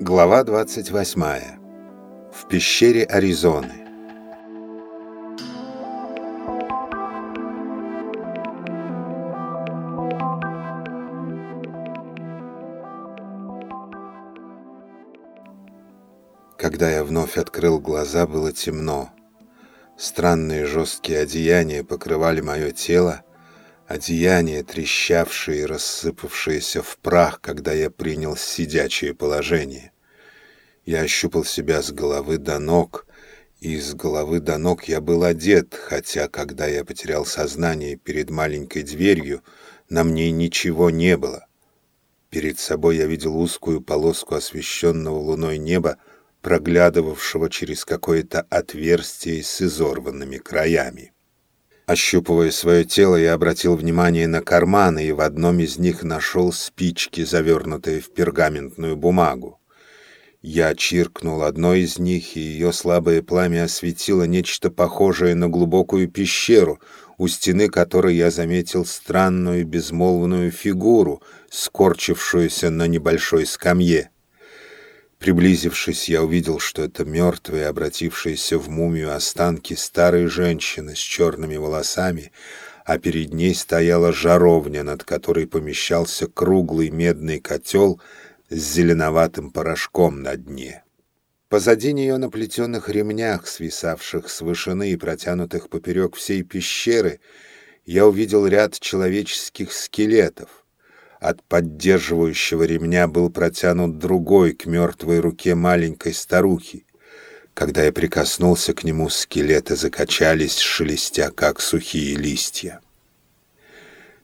Глава 28. В пещере Аризоны. Когда я вновь открыл глаза, было темно. Странные жесткие одеяния покрывали мое тело, одеяния, трещавшие и рассыпавшиеся в прах, когда я принял сидячее положение. Я ощупал себя с головы до ног, и с головы до ног я был одет, хотя, когда я потерял сознание перед маленькой дверью, на мне ничего не было. Перед собой я видел узкую полоску освещенного луной неба, проглядывавшего через какое-то отверстие с изорванными краями. Ощупывая свое тело, я обратил внимание на карманы, и в одном из них нашел спички, завернутые в пергаментную бумагу. Я чиркнул одной из них, и ее слабое пламя осветило нечто похожее на глубокую пещеру, у стены которой я заметил странную безмолвную фигуру, скорчившуюся на небольшой скамье. Приблизившись, я увидел, что это мертвые, обратившиеся в мумию останки старой женщины с черными волосами, а перед ней стояла жаровня, над которой помещался круглый медный котел с зеленоватым порошком на дне. Позади нее на плетеных ремнях, свисавших с вышины и протянутых поперек всей пещеры, я увидел ряд человеческих скелетов. От поддерживающего ремня был протянут другой к мертвой руке маленькой старухи. Когда я прикоснулся к нему, скелеты закачались, шелестя, как сухие листья.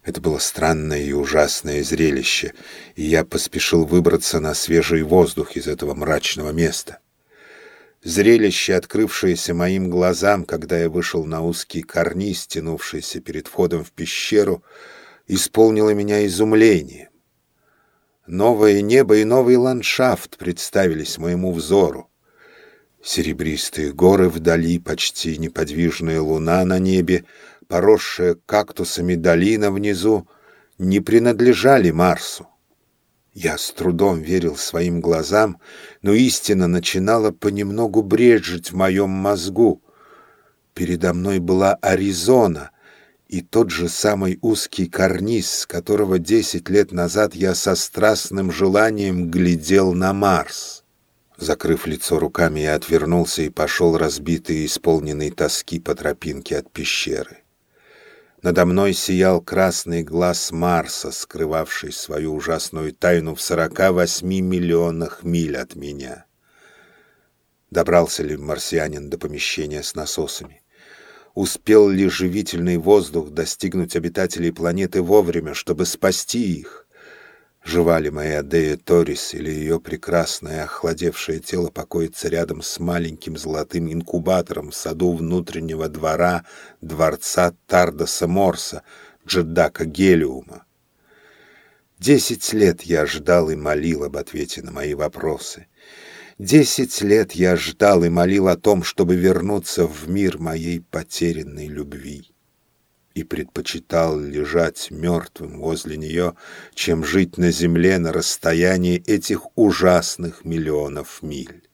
Это было странное и ужасное зрелище, и я поспешил выбраться на свежий воздух из этого мрачного места. Зрелище, открывшееся моим глазам, когда я вышел на узкий карниз, тянувшийся перед входом в пещеру, — исполнило меня изумлением. Новое небо и новый ландшафт представились моему взору. Серебристые горы вдали, почти неподвижная луна на небе, поросшая кактусами долина внизу, не принадлежали Марсу. Я с трудом верил своим глазам, но истина начинала понемногу брежить в моем мозгу. Передо мной была Аризона, и тот же самый узкий карниз, с которого десять лет назад я со страстным желанием глядел на Марс. Закрыв лицо руками, я отвернулся и пошел разбитый и исполненный тоски по тропинке от пещеры. Надо мной сиял красный глаз Марса, скрывавший свою ужасную тайну в сорока восьми миллионах миль от меня. Добрался ли марсианин до помещения с насосами? Успел ли живительный воздух достигнуть обитателей планеты вовремя, чтобы спасти их? Жива ли моя Дея Торис или ее прекрасное охладевшее тело покоится рядом с маленьким золотым инкубатором в саду внутреннего двора дворца Тардоса Морса, Джедака Гелиума? Десять лет я ждал и молил об ответе на мои вопросы. Десять лет я ждал и молил о том, чтобы вернуться в мир моей потерянной любви. И предпочитал лежать мертвым возле нее, чем жить на земле на расстоянии этих ужасных миллионов миль.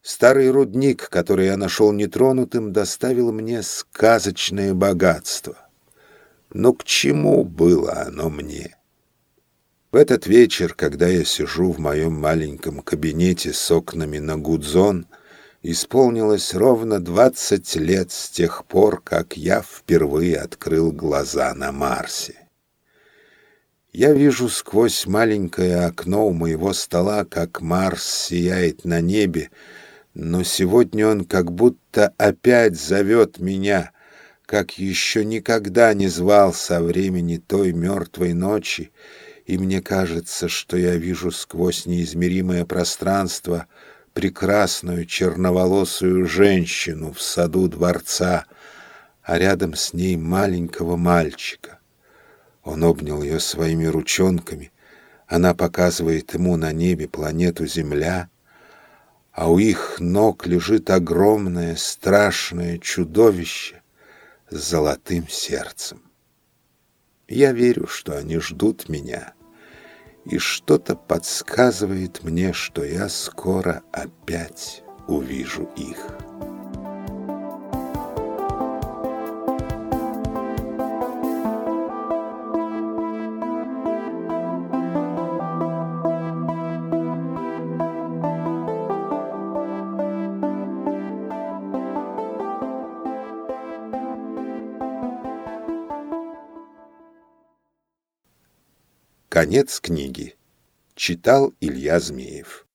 Старый рудник, который я нашел нетронутым, доставил мне сказочное богатство. Но к чему было оно мне? В этот вечер, когда я сижу в моем маленьком кабинете с окнами на Гудзон, исполнилось ровно двадцать лет с тех пор, как я впервые открыл глаза на Марсе. Я вижу сквозь маленькое окно у моего стола, как Марс сияет на небе, но сегодня он как будто опять зовет меня, как еще никогда не звал со времени той мертвой ночи, и мне кажется, что я вижу сквозь неизмеримое пространство прекрасную черноволосую женщину в саду дворца, а рядом с ней маленького мальчика. Он обнял ее своими ручонками, она показывает ему на небе планету Земля, а у их ног лежит огромное страшное чудовище с золотым сердцем. Я верю, что они ждут меня — и что-то подсказывает мне, что я скоро опять увижу их. Конец книги. Читал Илья Змеев.